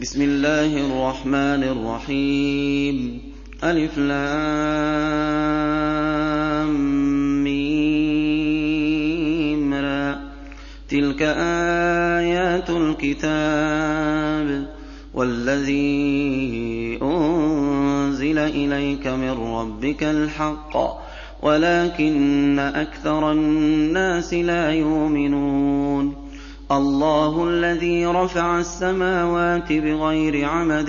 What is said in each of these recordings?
بسم الله الرحمن الرحيم ألف لام ميم را تلك آيات الكتاب والذي أنزل إليك من ربك الحق ولكن أكثر الناس لا يؤمنون اللَّهُ الَّذِي رَفَعَ السَّمَاوَاتِ بِغَيْرِ عَمَدٍ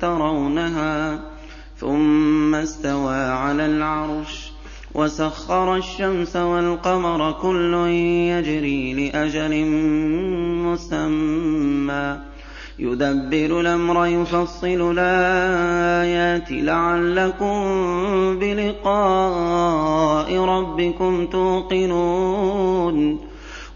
تَرَوْنَهَا ثُمَّ اسْتَوَىٰ عَلَى الْعَرْشِ وَسَخَّرَ الشَّمْسَ وَالْقَمَرَ كُلٌّ يَجْرِي لِأَجَلٍ مُّسَمًّى. يُدَبِّرُ الْأَمْرَ يُفَصِّلُ الْآيَاتِ. لَعَلَّكُم بِلِقَاءِ رَبِّكُمْ تُوقِنُونَ.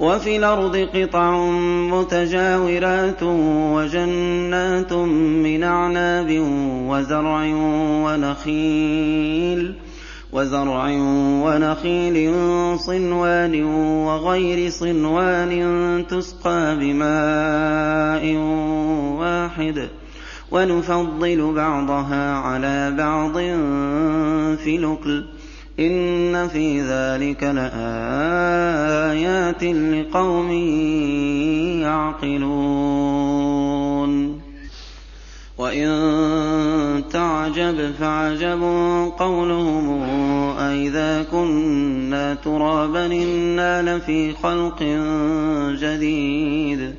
وفي الأرض قطع متجاورات وجنات من أعناب وزرع ونخيل وزرع ونخيل صنوان وغير صنوان تسقى بماء واحد ونفضل بعضها على بعض في الأكل إِنَّ فِي ذَٰلِكَ لَآيَاتٍ لِّقَوْمٍ يَعْقِلُونَ وَإِن تَعْجَبْ فَعَجَبٌ قَوْلُهُمْ أَإِذَا كُنَّا تُرَابًا إِنَّا لَفِي خَلْقٍ جَدِيدٍ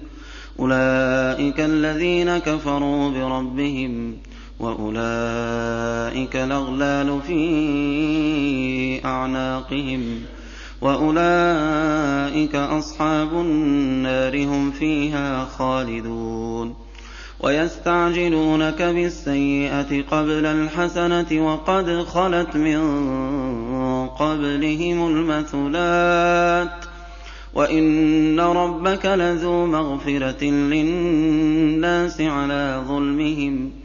أُولَٰئِكَ الَّذِينَ كَفَرُوا بِرَبِّهِمْ وَأُولَٰئِكَ الْأَغْلَالُ فِي أَعْنَاقِهِمْ وَأُولَٰئِكَ أَصْحَابُ النَّارِ ۖ هُمْ فِيهَا خَالِدُونَ وَيَسْتَعْجِلُونَكَ بِالسَّيِّئَةِ قَبْلَ الْحَسَنَةِ وَقَدْ خَلَتْ مِن قَبْلِهِمُ الْمَثُلَاتُ وَإِنَّ رَبَّكَ لَذُو مَغْفِرَةٍ لِّلنَّاسِ عَلَىٰ ظُلْمِهِمْ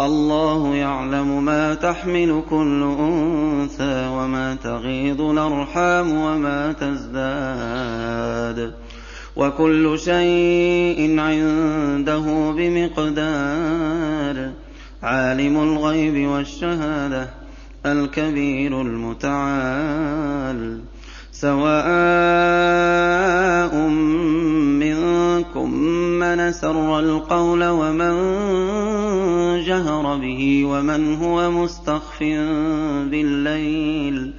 اللَّهُ يَعْلَمُ مَا تَحْمِلُ كُلُّ أُنثَىٰ وَمَا تَغِيضُ الْأَرْحَامُ وَمَا تَزْدَادُ ۖ وَكُلُّ شَيْءٍ عِندَهُ بِمِقْدَارٍ عَالِمُ الْغَيْبِ وَالشَّهَادَةِ الْكَبِيرُ الْمُتَعَالِ سَوَاءٌ مَّنْ أَسَرَّ الْقَوْلَ وَمَن جَهَرَ بِهِ وَمَنْ هُوَ مُسْتَخْفٍ بِاللَّيْلِ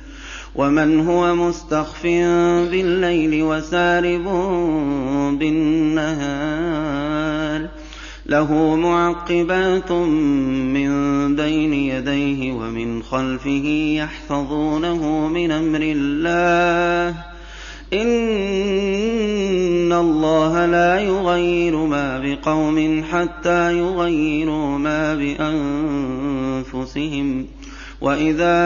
ومن هو مستخف بالليل وسارب بالنهار له معقبات من بين يديه ومن خلفه يحفظونه من أمر الله إِنَّ اللَّهَ لَا يُغَيِّرُ مَا بِقَوْمٍ حَتَّىٰ يُغَيِّرُوا مَا بِأَنفُسِهِمْ ۗ وَإِذَا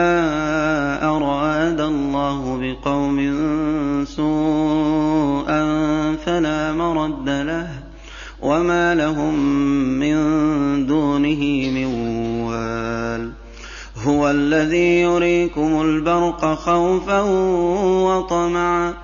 أَرَادَ اللَّهُ بِقَوْمٍ سُوءًا فَلَا مَرَدَّ لَهُ ۚ وَمَا لَهُم مِّن دُونِهِ مِن وَالٍ هُوَ الَّذِي يُرِيكُمُ الْبَرْقَ خَوْفًا وَطَمَعًا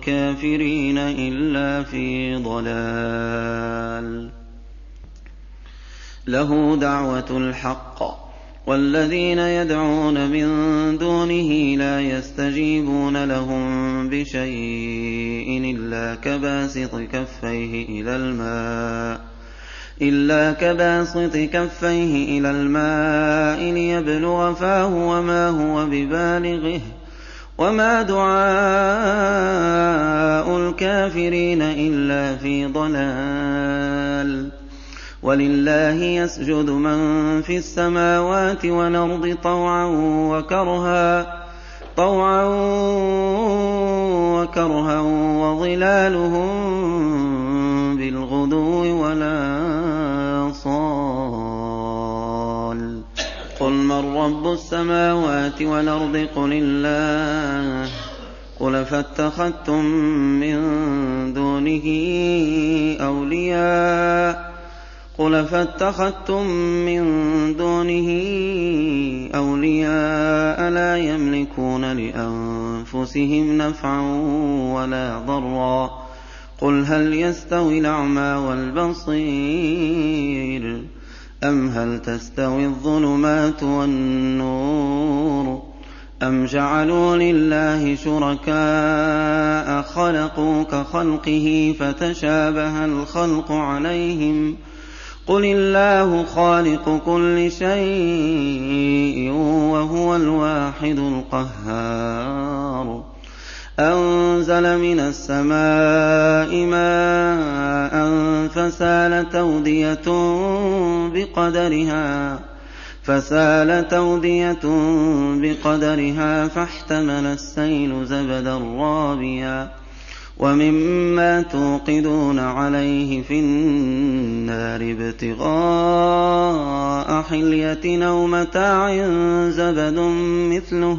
الكافرين إلا في ضلال. له دعوة الحق والذين يدعون من دونه لا يستجيبون لهم بشيء إلا كباسط كفيه إلى الماء إلا كباسط كفيه إلى الماء ليبلغ فاه وما هو ببالغه. وما دعاء الكافرين إلا في ضلال ولله يسجد من في السماوات والأرض طوعا وكرها وظلالهم رب السماوات والأرض قل الله. قل فاتخذتم من دونه أولياء. قل فاتخذتم من دونه أولياء لا يملكون لأنفسهم نفعا ولا ضرا. قل هل يستوي الأعمى والبصير؟ أم هل تستوي الظلمات والنور أم جعلوا لله شركاء خلقوا كخلقه فتشابه الخلق عليهم ۖ قل الله خالق كل شيء وهو الواحد القهار أنزل من السماء ماء فسالت أودية بقدرها فاحتمل السيل زبدا رابيا. ومما توقدون عليه في النار ابتغاء حلية أو متاع زبد مثله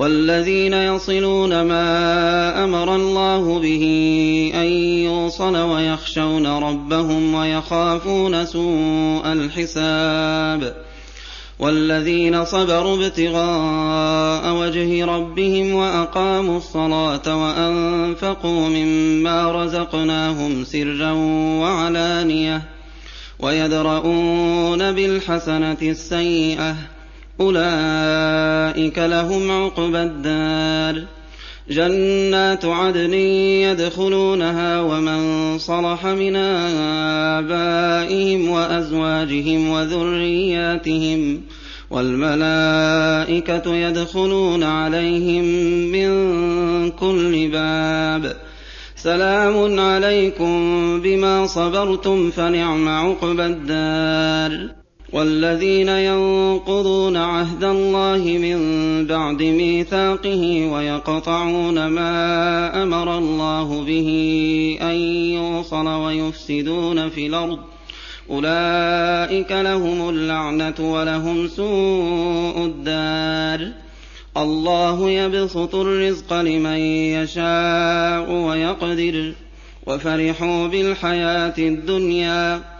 والذين يصلون ما أمر الله به أن يوصل ويخشون ربهم ويخافون سوء الحساب والذين صبروا ابتغاء وجه ربهم وأقاموا الصلاة وأنفقوا مما رزقناهم سرا وعلانية ويدرؤون بالحسنة السيئة أولئك لهم عقبى الدار. جنات عدن يدخلونها ومن صلح من آبائهم وأزواجهم وذرياتهم والملائكة يدخلون عليهم من كل باب. سلام عليكم بما صبرتم فنعم عقبى الدار. والذين ينقضون عهد الله من بعد ميثاقه ويقطعون ما أمر الله به أن يوصل ويفسدون في الأرض. أولئك لهم اللعنة ولهم سوء الدار. الله يبسط الرزق لمن يشاء ويقدر. وفرحوا بالحياة الدنيا.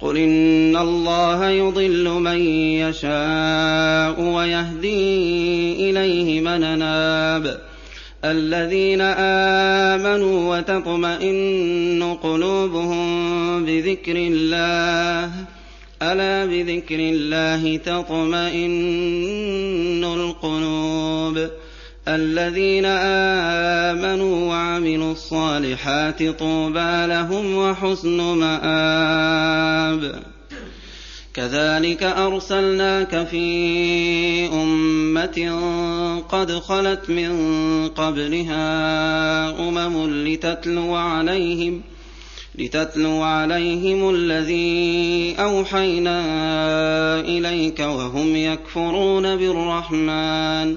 قل إن الله يضل من يشاء ويهدي إليه من أناب الذين آمنوا وتطمئن قلوبهم بذكر الله ألا بذكر الله تطمئن الذين آمنوا وعملوا الصالحات طوبى لهم وحسن مآب. كذلك أرسلناك في أمة قد خلت من قبلها أمم لتتلو عليهم لتتلو عليهم الذي أوحينا إليك وهم يكفرون بالرحمن.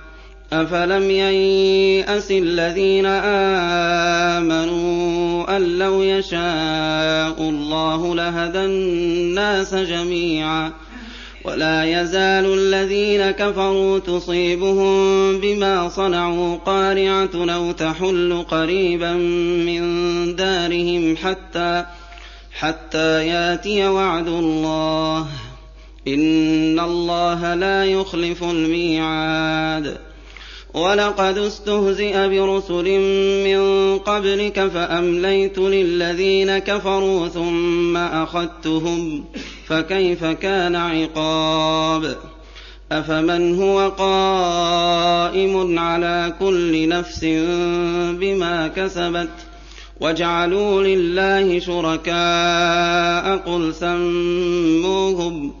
أفلم ييأس الذين آمنوا أن لو يشاء الله لهدى الناس جميعا ولا يزال الذين كفروا تصيبهم بما صنعوا قارعة أو تحل قريبا من دارهم حتى حتى ياتي وعد الله إن الله لا يخلف الميعاد ولقد استهزئ برسل من قبلك فامليت للذين كفروا ثم اخذتهم فكيف كان عقاب افمن هو قائم على كل نفس بما كسبت وجعلوا لله شركاء قل سموهم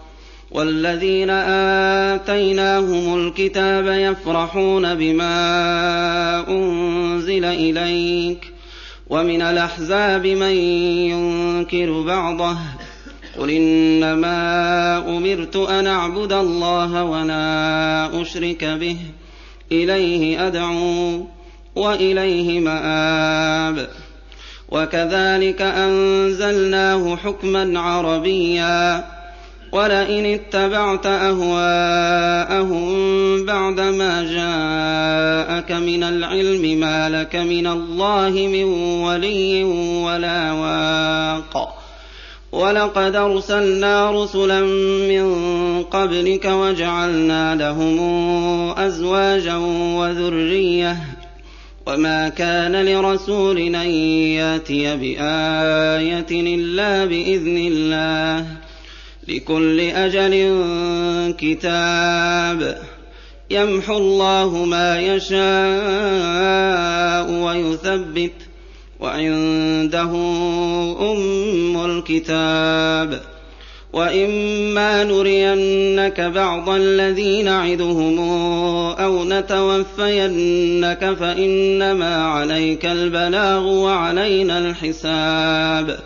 والذين آتيناهم الكتاب يفرحون بما أنزل إليك ومن الأحزاب من ينكر بعضه قل إنما أمرت أن أعبد الله ولا أشرك به إليه أدعو وإليه مآب وكذلك أنزلناه حكما عربيا ولئن اتبعت أهواءهم بعدما جاءك من العلم ما لك من الله من ولي ولا واق. ولقد أرسلنا رسلا من قبلك وجعلنا لهم أزواجا وذرية. وما كان لرسول أن يأتي بآية إلا بإذن الله. لكل أجل كتاب. يمحو الله ما يشاء ويثبت وعنده أم الكتاب. وإما نرينك بعض الذي نعدهم أو نتوفينك فإنما عليك البلاغ وعلينا الحساب.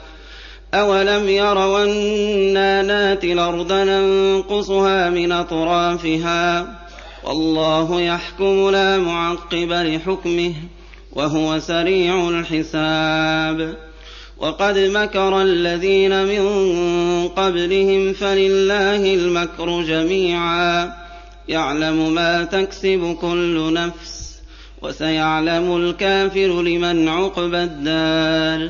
اولم يروا أنا ناتي الأرض ننقصها من اطرافها والله يحكم لا معقب لحكمه وهو سريع الحساب وقد مكر الذين من قبلهم فلله المكر جميعا يعلم ما تكسب كل نفس وسيعلم الكافر لمن عقبى الدار